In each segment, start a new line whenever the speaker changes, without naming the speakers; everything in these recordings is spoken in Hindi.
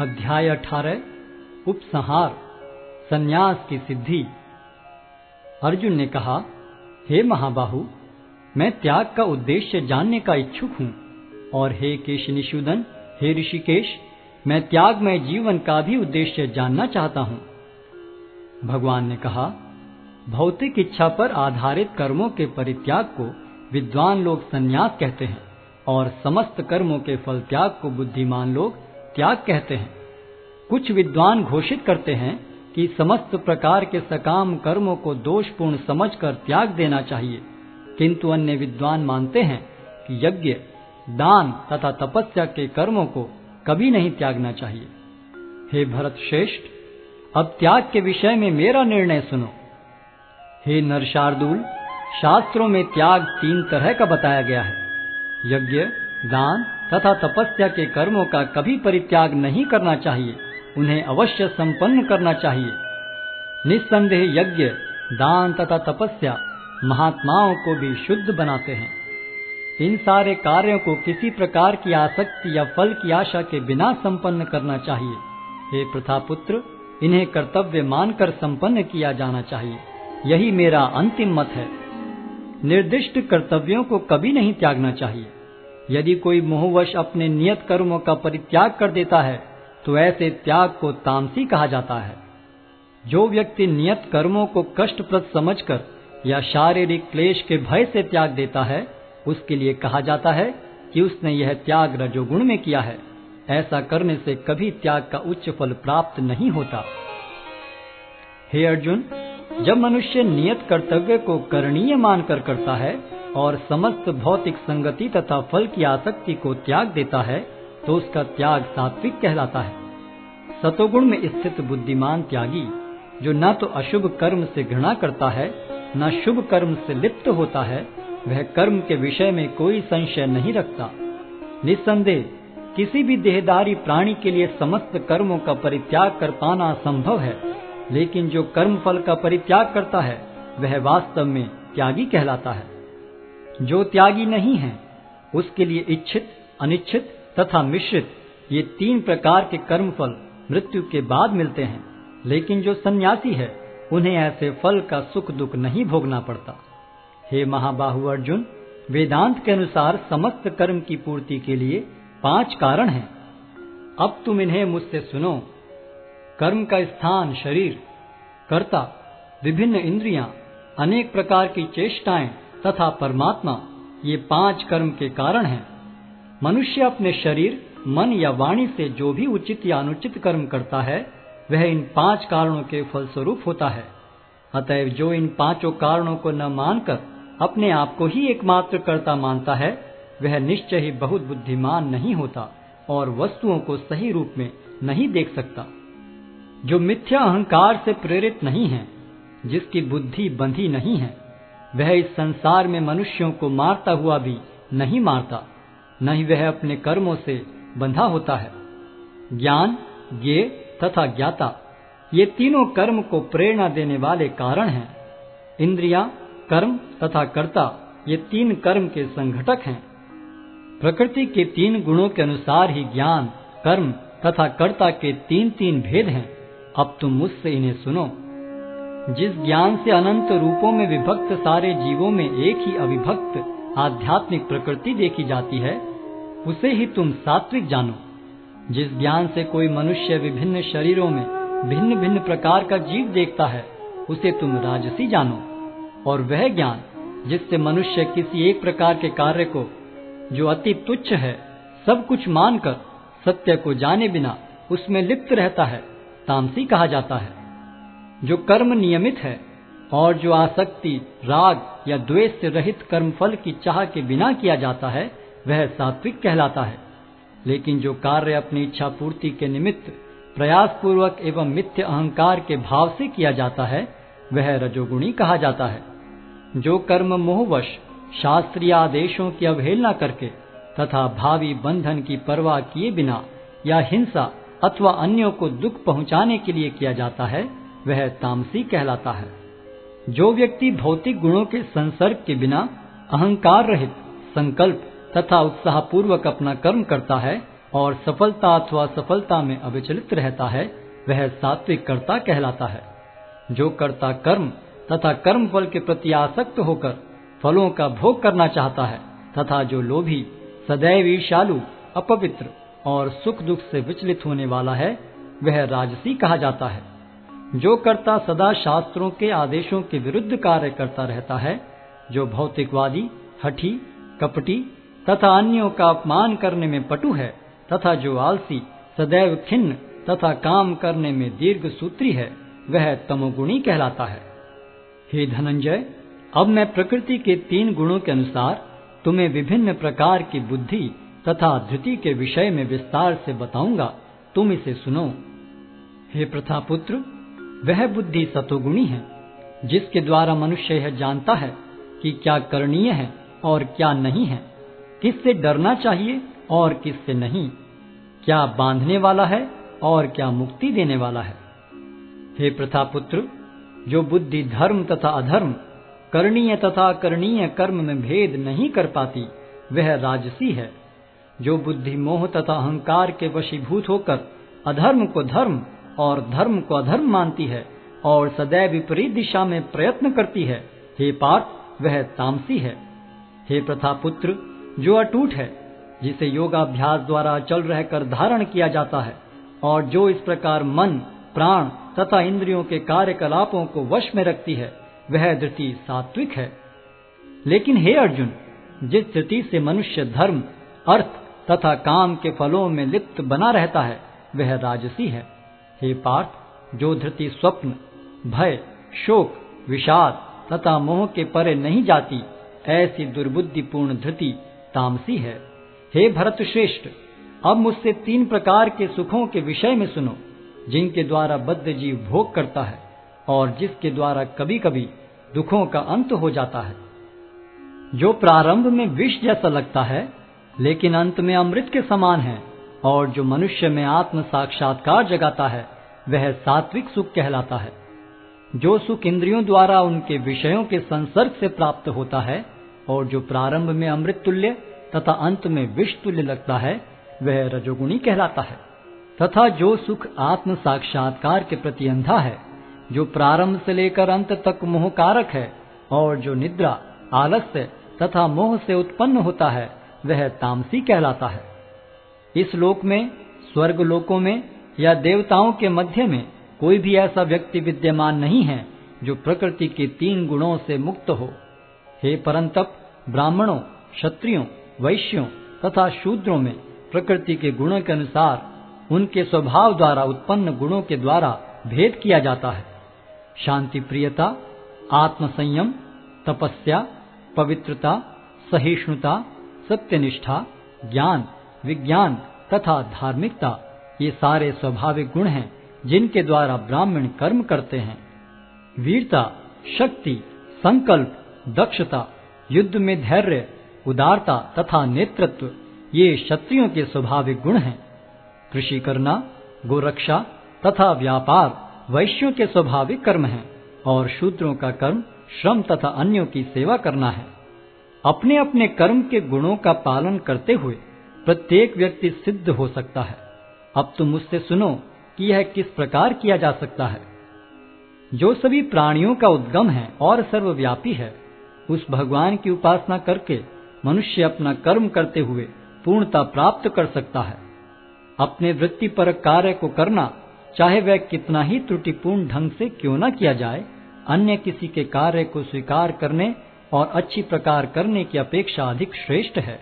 अध्याय अठारह, उपसंहार, संन्यास की सिद्धि। अर्जुन ने कहा, हे महाबाहु, मैं त्याग का उद्देश्य जानने का इच्छुक हूँ, और हे केशनिशूदन हे ऋषिकेश, मैं त्यागमय जीवन का भी उद्देश्य जानना चाहता हूँ। भगवान ने कहा, भौतिक इच्छा पर आधारित कर्मों के परित्याग को विद्वान लोग संन्यास कहते हैं, और समस्त कर्मों के फल त्याग को बुद्धिमान लोग त्याग कहते हैं। कुछ विद्वान घोषित करते हैं कि समस्त प्रकार के सकाम कर्मों को दोषपूर्ण समझकर त्याग देना चाहिए। किंतु अन्य विद्वान मानते हैं कि यज्ञ, दान तथा तपस्या के कर्मों को कभी नहीं त्यागना चाहिए। हे भरत श्रेष्ठ, अब त्याग के विषय में मेरा निर्णय सुनो। हे नरशार्दुल, शास्त्रों में त्याग तीन तरह का बताया गया है। यज्ञ, दान तथा तपस्या के कर्मों का कभी परित्याग नहीं करना चाहिए, उन्हें अवश्य संपन्न करना चाहिए। निस्संदेह यज्ञ, दान तथा तपस्या महात्माओं को भी शुद्ध बनाते हैं। इन सारे कार्यों को किसी प्रकार की आसक्ति या फल की आशा के बिना संपन्न करना चाहिए। हे प्रथापुत्र, इन्हें कर्तव्य मानकर संपन्न किया जाना चाहिए। यही मेरा अंतिम मत है। निर्दिष्ट कर्तव्यों को कभी नहीं त्यागना चाहिए। यदि कोई मोहवश अपने नियत कर्मों का परित्याग कर देता है तो ऐसे त्याग को तामसी कहा जाता है। जो व्यक्ति नियत कर्मों को कष्टप्रद समझकर या शारीरिक क्लेश के भय से त्याग देता है, उसके लिए कहा जाता है कि उसने यह त्याग रजोगुण में किया है। ऐसा करने से कभी त्याग का उच्च फल प्राप्त नहीं होता। हे अर्जुन, जब मनुष्य नियत कर्तव्य को करणीय मानकर करता है और समस्त भौतिक संगति तथा फल की आसक्ति को त्याग देता है तो उसका त्याग सात्विक कहलाता है। सतोगुण में स्थित बुद्धिमान त्यागी, जो न तो अशुभ कर्म से घृणा करता है, न शुभ कर्म से लिप्त होता है, वह कर्म के विषय में कोई संशय नहीं रखता। निस्संदेह, किसी भी देहदारी प्राणी के लिए समस्त कर्मों का परित्याग कर पाना संभव है, लेकिन जो कर्म फल का परित्याग करता है, वह वास्तव में त्यागी कहलाता है। जो त्यागी नहीं है उसके लिए इच्छित अनिच्छित तथा मिश्रित ये तीन प्रकार के कर्म फल मृत्यु के बाद मिलते हैं। लेकिन जो सन्यासी है उन्हें ऐसे फल का सुख दुख नहीं भोगना पड़ता। हे महाबाहु अर्जुन वेदांत के अनुसार समस्त कर्म की पूर्ति के लिए पाँच कारण हैं। अब तुम इन्हें मुझसे सुनो। कर्म का स्थान शरीर कर्ता विभिन्न इंद्रियाँ, अनेक प्रकार की चेष्टाएँ तथा परमात्मा ये पाँच कर्म के कारण हैं। मनुष्य अपने शरीर, मन या वाणी से जो भी उचित या अनुचित कर्म करता है, वह इन पाँच कारणों के फलस्वरूप होता है। अतएव जो इन पाँचों कारणों को न मानकर अपने आप को ही एकमात्र कर्ता मानता है, वह निश्चय ही बहुत बुद्धिमान नहीं होता और वस्तुओं को सही रूप में नहीं देख सकता। जो मिथ्या अहंकार से प्रेरित नहीं है, जिसकी बुद्धि बंधी नहीं है वह इस संसार में मनुष्यों को मारता हुआ भी नहीं मारता, न ही वह अपने कर्मों से बंधा होता है। ज्ञान, ज्ञे तथा ज्ञाता, ये तीनों कर्म को प्रेरणा देने वाले कारण हैं। इंद्रिया, कर्म तथा कर्ता, ये तीन कर्म के संघटक हैं। प्रकृति के तीन गुणों के अनुसार ही ज्ञान, कर्म तथा कर्ता के तीन तीन भेद हैं। अब तुम मुझसे इन्हें सुनो। जिस ज्ञान से अनंत रूपों में विभक्त सारे जीवों में एक ही अविभक्त, आध्यात्मिक प्रकृति देखी जाती है, उसे ही तुम सात्विक जानो। जिस ज्ञान से कोई मनुष्य विभिन्न शरीरों में भिन्न भिन्न प्रकार का जीव देखता है, उसे तुम राजसी जानो। और वह ज्ञान, जिससे मनुष्य किसी एक प्रकार के कार्य को, जो अति तुच्छ है, सब कुछ मानकर, सत्य को जाने बिना उसमें लिप्त रहता है, तामसी कहा जाता है। जो कर्म नियमित है और जो आसक्ति, राग या द्वेष से रहित कर्मफल की चाह के बिना किया जाता है, वह सात्विक कहलाता है। लेकिन जो कार्य अपनी इच्छा पूर्ति के निमित्त प्रयास पूर्वक एवं मिथ्य अहंकार के भाव से किया जाता है, वह रजोगुणी कहा जाता है। जो कर्म मोहवश शास्त्रीय आदेशों की अवहेलना करके तथा भावी बंधन की परवाह किए बिना या हिंसा अथवा अन्यों को दुख पहुँचाने के लिए किया जाता है वह तामसी कहलाता है। जो व्यक्ति भौतिक गुणों के संसर्ग के बिना अहंकार रहित, संकल्प तथा उत्साह पूर्वक अपना कर्म करता है और सफलता अथवा सफलता में अविचलित रहता है, वह सात्विक कर्ता कहलाता है। जो कर्ता कर्म तथा कर्म फल के प्रति आसक्त होकर फलों का भोग करना चाहता है तथा जो लोभी सदैव ईर्षालु अपवित्र और सुख दुख से विचलित होने वाला है, वह राजसी कहा जाता है। जो कर्ता सदा शास्त्रों के आदेशों के विरुद्ध कार्य करता रहता है, जो भौतिकवादी, हठी, कपटी तथा अन्यों का अपमान करने में पटु है, तथा जो आलसी, सदैव खिन्न तथा काम करने में दीर्घ सूत्री है, वह तमोगुणी कहलाता है। हे धनंजय, अब मैं प्रकृति के तीन गुणों के अनुसार तुम्हें विभिन्न प्रकार की बुद्धि तथा धृति के विषय में विस्तार से बताऊँगा। तुम इसे सुनो। हे प्रथापुत्र वह बुद्धि सतोगुणी है, जिसके द्वारा मनुष्य यह जानता है कि क्या करणीय है और क्या नहीं है, किससे डरना चाहिए और किससे नहीं, क्या बांधने वाला है और क्या मुक्ति देने वाला है। हे प्रथापुत्र, जो बुद्धि धर्म तथा अधर्म, करणीय तथा करणीय कर्म में भेद नहीं कर पाती, वह राजसी है। जो बुद्धि मोह तथा अहंकार के वशीभूत होकर अधर्म को धर्म और धर्म को अधर्म मानती है और सदैव विपरीत दिशा में प्रयत्न करती है। हे पार्थ, वह तामसी है। हे प्रथा पुत्र जो अटूट है, जिसे योगाभ्यास द्वारा चल रहकर धारण किया जाता है, और जो इस प्रकार मन, प्राण तथा इंद्रियों के कार्यकलापों को वश में रखती है, वह धृति सात्विक है। लेकिन हे अर्जुन, जिस धृति से मनुष्य धर्म, अर्थ तथा काम के फलों में लिप्त बना रहता है, वह राजसी है। हे पार्थ, जो धृति स्वप्न, भय, शोक, विषाद तथा मोह के परे नहीं जाती, ऐसी दुर्बुद्धिपूर्ण धृति तामसी है। हे भरत श्रेष्ठ, अब मुझसे तीन प्रकार के सुखों के विषय में सुनो, जिनके द्वारा बद्ध जीव भोग करता है और जिसके द्वारा कभी कभी दुखों का अंत हो जाता है। जो प्रारंभ में विष जैसा लगता है, लेकिन अंत में अमृत के समान है, और जो मनुष्य में आत्म साक्षात्कार जगाता है वह सात्विक सुख कहलाता है। जो सुख इंद्रियों द्वारा उनके विषयों के संसर्ग से प्राप्त होता है और जो प्रारंभ में अमृत तुल्य तथा अंत में विष तुल्य लगता है, वह रजोगुणी कहलाता है। तथा जो सुख आत्म साक्षात्कार के प्रति अंधा है, जो प्रारंभ से लेकर अंत तक मोह कारक है और जो निद्रा, आलस्य तथा मोह से उत्पन्न होता है, वह तामसी कहलाता है। इस लोक में स्वर्ग लोकों में या देवताओं के मध्य में कोई भी ऐसा व्यक्ति विद्यमान नहीं है जो प्रकृति के तीन गुणों से मुक्त हो। हे परंतप, ब्राह्मणों, क्षत्रियों, वैश्यों तथा शूद्रों में प्रकृति के गुणों के अनुसार उनके स्वभाव द्वारा उत्पन्न गुणों के द्वारा भेद किया जाता है। शांति प्रियता आत्म संयम तपस्या, पवित्रता, सहिष्णुता, सत्यनिष्ठा, ज्ञान, विज्ञान तथा धार्मिकता ये सारे स्वाभाविक गुण हैं, जिनके द्वारा ब्राह्मण कर्म करते हैं। वीरता, शक्ति, संकल्प, दक्षता, युद्ध में धैर्य, उदारता तथा नेतृत्व, ये क्षत्रियों के स्वाभाविक गुण हैं। कृषि करना, गोरक्षा तथा व्यापार वैश्यों के स्वाभाविक कर्म हैं, और शूद्रों का कर्म, श्रम तथा अन्यों की सेवा करना है। अपने अपने कर्म के गुणों का पालन करते हुए प्रत्येक व्यक्ति सिद्ध हो सकता है। अब तुम मुझसे सुनो कि यह किस प्रकार किया जा सकता है। जो सभी प्राणियों का उद्गम है और सर्वव्यापी है, उस भगवान की उपासना करके मनुष्य अपना कर्म करते हुए पूर्णता प्राप्त कर सकता है। अपने वृत्ति पर कार्य को करना, चाहे वह कितना ही त्रुटिपूर्ण ढंग से क्यों न किया जाए, अन्य किसी के कार्य को स्वीकार करने और अच्छी प्रकार करने की अपेक्षा अधिक श्रेष्ठ है।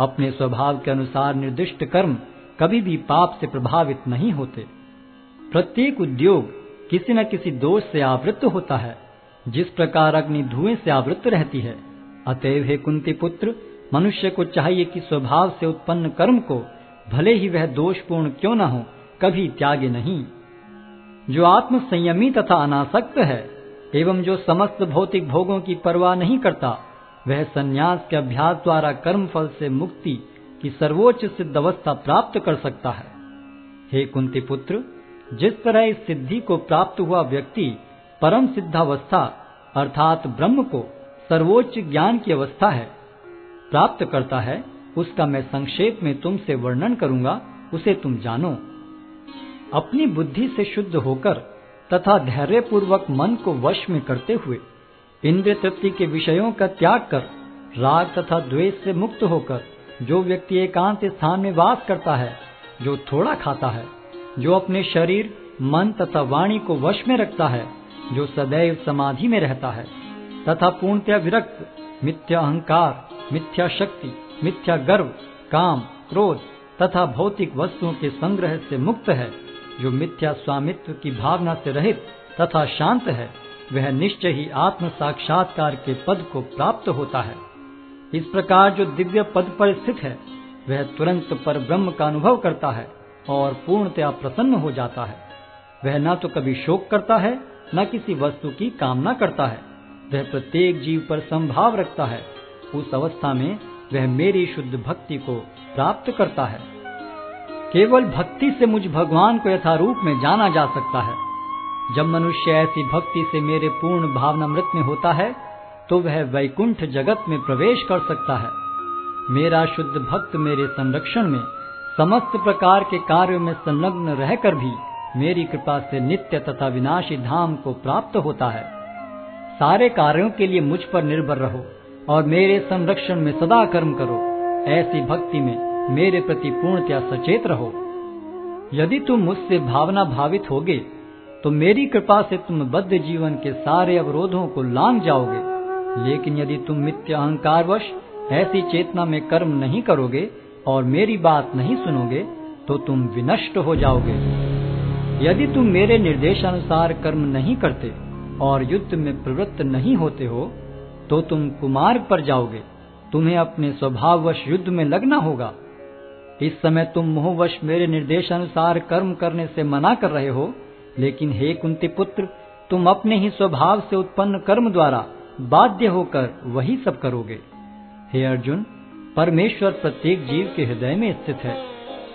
अपने स्वभाव के अनुसार निर्दिष्ट कर्म कभी भी पाप से प्रभावित नहीं होते। प्रत्येक उद्योग किसी न किसी दोष से आवृत्त होता है, जिस प्रकार अग्नि धुएँ से आवृत्त रहती है। अतएव हे कुंती पुत्र, मनुष्य को चाहिए कि स्वभाव से उत्पन्न कर्म को भले ही वह दोषपूर्ण क्यों न हो, कभी त्यागे नहीं। जो आत्म संयमी तथा अनासक्त है, एवं जो समस्त भौतिक भोगों की परवाह नहीं करता, वह संन्यास के अभ्यास द्वारा कर्म फल से मुक्ति की सर्वोच्च सिद्ध अवस्था प्राप्त कर सकता है। हे कुंती पुत्र जिस तरह इस सिद्धि को प्राप्त हुआ व्यक्ति परम सिद्धावस्था अर्थात ब्रह्म को सर्वोच्च ज्ञान की अवस्था है, प्राप्त करता है, उसका मैं संक्षेप में तुमसे वर्णन करूँगा, उसे तुम जानो। अपनी बुद्धि से शुद्ध होकर तथा धैर्य पूर्वक मन को वश में करते हुए इंद्र तृप्ति के विषयों का त्याग कर राग तथा द्वेष से मुक्त होकर जो व्यक्ति एकांत स्थान में वास करता है, जो थोड़ा खाता है, जो अपने शरीर, मन तथा वाणी को वश में रखता है, जो सदैव समाधि में रहता है, तथा पूर्णतया विरक्त, मिथ्या अहंकार, मिथ्या शक्ति, मिथ्या गर्व, काम, क्रोध तथा भौतिक वस्तुओं के संग्रह से मुक्त है, जो मिथ्या स्वामित्व की भावना से रहित तथा शांत है, वह निश्चय ही आत्म साक्षात्कार के पद को प्राप्त होता है। इस प्रकार जो दिव्य पद पर स्थित है, वह तुरंत पर ब्रह्म का अनुभव करता है और पूर्णतया प्रसन्न हो जाता है। वह न तो कभी शोक करता है, न किसी वस्तु की कामना करता है। वह प्रत्येक जीव पर संभाव रखता है। उस अवस्था में वह मेरी शुद्ध भक्ति को प्राप्त करता है। केवल भक्ति से मुझ भगवान को यथारूप में जाना जा सकता है। जब मनुष्य ऐसी भक्ति से मेरे पूर्ण भावनामृत में होता है तो वह वैकुंठ जगत में प्रवेश कर सकता है। मेरा शुद्ध भक्त मेरे संरक्षण में, समस्त प्रकार के कार्यों में संलग्न रहकर भी मेरी कृपा से नित्य तथा विनाशी धाम को प्राप्त होता है। सारे कार्यों के लिए मुझ पर निर्भर रहो और मेरे संरक्षण में सदा कर्म करो। ऐसी भक्ति में मेरे प्रति पूर्णतया सचेत रहो। यदि तुम मुझसे भावना भावित होगे तो मेरी कृपा से तुम बद्ध जीवन के सारे अवरोधों को लांग जाओगे। लेकिन यदि तुम मिथ्य अहंकारवश ऐसी चेतना में कर्म नहीं करोगे और मेरी बात नहीं सुनोगे तो तुम विनष्ट हो जाओगे। यदि तुम मेरे निर्देशानुसार कर्म नहीं करते और युद्ध में प्रवृत्त नहीं होते हो तो तुम कुमार्ग पर जाओगे। तुम्हें अपने स्वभाववश युद्ध में लगना होगा। इस समय तुम मोहवश मेरे निर्देशानुसार कर्म करने से मना कर रहे हो, लेकिन हे कुंती पुत्र, तुम अपने ही स्वभाव से उत्पन्न कर्म द्वारा बाध्य होकर वही सब करोगे। हे अर्जुन, परमेश्वर प्रत्येक जीव के हृदय में स्थित है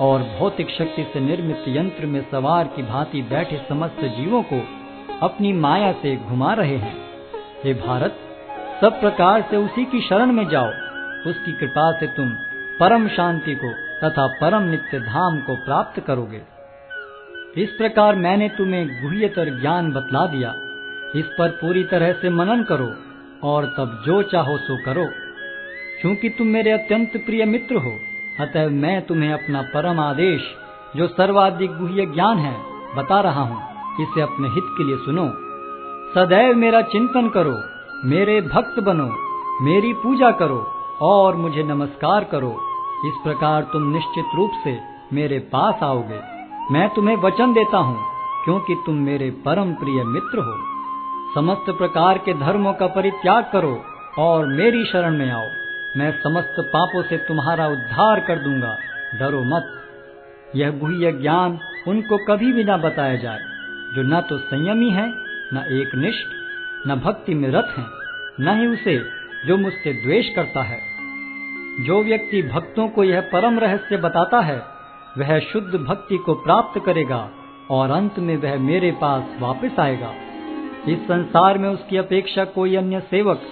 और भौतिक शक्ति से निर्मित यंत्र में सवार की भांति बैठे समस्त जीवों को अपनी माया से घुमा रहे हैं। हे भारत, सब प्रकार से उसी की शरण में जाओ। उसकी कृपा से तुम परम शांति को तथा परम नित्य धाम को प्राप्त करोगे। इस प्रकार मैंने तुम्हें गुह्यतर ज्ञान बतला दिया। इस पर पूरी तरह से मनन करो। और तब जो चाहो सो करो। क्योंकि तुम मेरे अत्यंत प्रिय मित्र हो, अतः मैं तुम्हें अपना परम आदेश, जो सर्वाधिक गुह्य ज्ञान है, बता रहा हूँ, इसे अपने हित के लिए सुनो। सदैव मेरा चिंतन करो, मेरे भक्त बनो, मेरी पूजा करो, और मुझे नमस्कार करो। इस प्रकार तुम निश्चित रूप से मेरे पास आओगे। मैं तुम्हें वचन देता हूँ, क्योंकि तुम मेरे परम प्रिय मित्र हो। समस्त प्रकार के धर्मों का परित्याग करो और मेरी शरण में आओ। मैं समस्त पापों से तुम्हारा उद्धार कर दूँगा। डरो मत। यह गुह्य ज्ञान उनको कभी भी न बताया जाए, जो न तो संयमी है, न एक निष्ठ न भक्ति में रत है, न ही उसे जो मुझसे द्वेष करता है। जो व्यक्ति भक्तों को यह परम रहस्य बताता है, वह शुद्ध भक्ति को प्राप्त करेगा और अंत में वह मेरे पास वापस आएगा। इस संसार में उसकी अपेक्षा कोई अन्य सेवक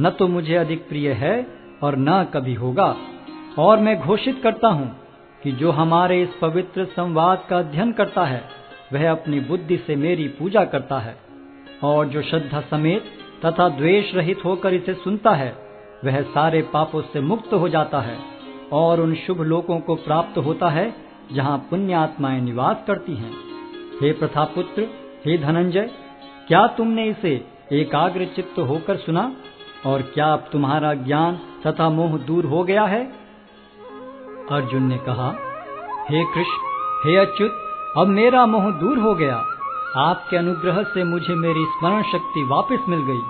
न तो मुझे अधिक प्रिय है और न कभी होगा। और मैं घोषित करता हूँ कि जो हमारे इस पवित्र संवाद का अध्ययन करता है, वह अपनी बुद्धि से मेरी पूजा करता है। और जो श्रद्धा समेत तथा द्वेष रहित होकर इसे सुनता है, वह सारे पापों से मुक्त हो जाता है और उन शुभ लोकों को प्राप्त होता है, जहाँ पुण्य आत्माएँ निवास करती हैं। हे प्रथापुत्र, हे धनंजय क्या तुमने इसे एकाग्र चित्त होकर सुना? और क्या अब तुम्हारा ज्ञान तथा मोह दूर हो गया है? अर्जुन ने कहा, हे कृष्ण, हे अच्युत, अब मेरा मोह दूर हो गया। आपके अनुग्रह से मुझे मेरी स्मरण शक्ति वापस मिल गई।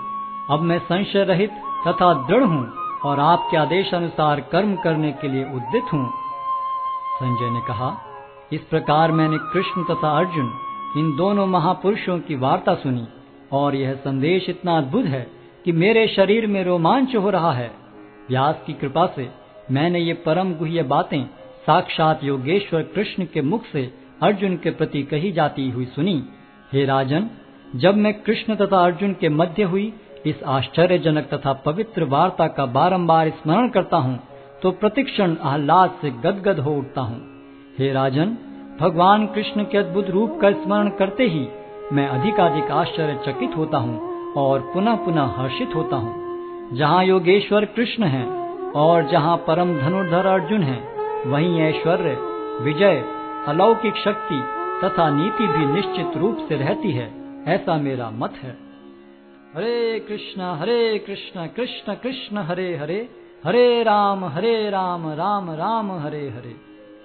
अब मैं संशय रहित तथा दृढ़ हूँ और आपके आदेश अनुसार कर्म करने के लिए उद्दित हूँ। संजय ने कहा, इस प्रकार मैंने कृष्ण तथा अर्जुन इन दोनों महापुरुषों की वार्ता सुनी, और यह संदेश इतना अद्भुत है कि मेरे शरीर में रोमांच हो रहा है। व्यास की कृपा से मैंने ये परम गुह्य बातें साक्षात योगेश्वर कृष्ण के मुख से अर्जुन के प्रति कही जाती हुई सुनी। हे राजन, जब मैं कृष्ण तथा अर्जुन के मध्य हुई, इस आश्चर्यजनक तथा पवित्र वार्ता का बारंबार स्मरण करता हूँ तो प्रतिक्षण आह्लाद से गदगद हो उठता हूँ। हे राजन भगवान कृष्ण के अद्भुत रूप का स्मरण करते ही मैं अधिकाधिक आश्चर्यचकित होता हूँ और पुनः पुनः हर्षित होता हूँ। जहाँ योगेश्वर कृष्ण है और जहाँ परम धनुर्धर अर्जुन है, वहीं ऐश्वर्य, विजय, अलौकिक शक्ति तथा नीति भी निश्चित रूप से रहती है, ऐसा मेरा मत है। हरे कृष्ण हरे कृष्ण कृष्ण कृष्ण, हरे हरे हरे राम हरे राम राम राम राम, हरे हरे।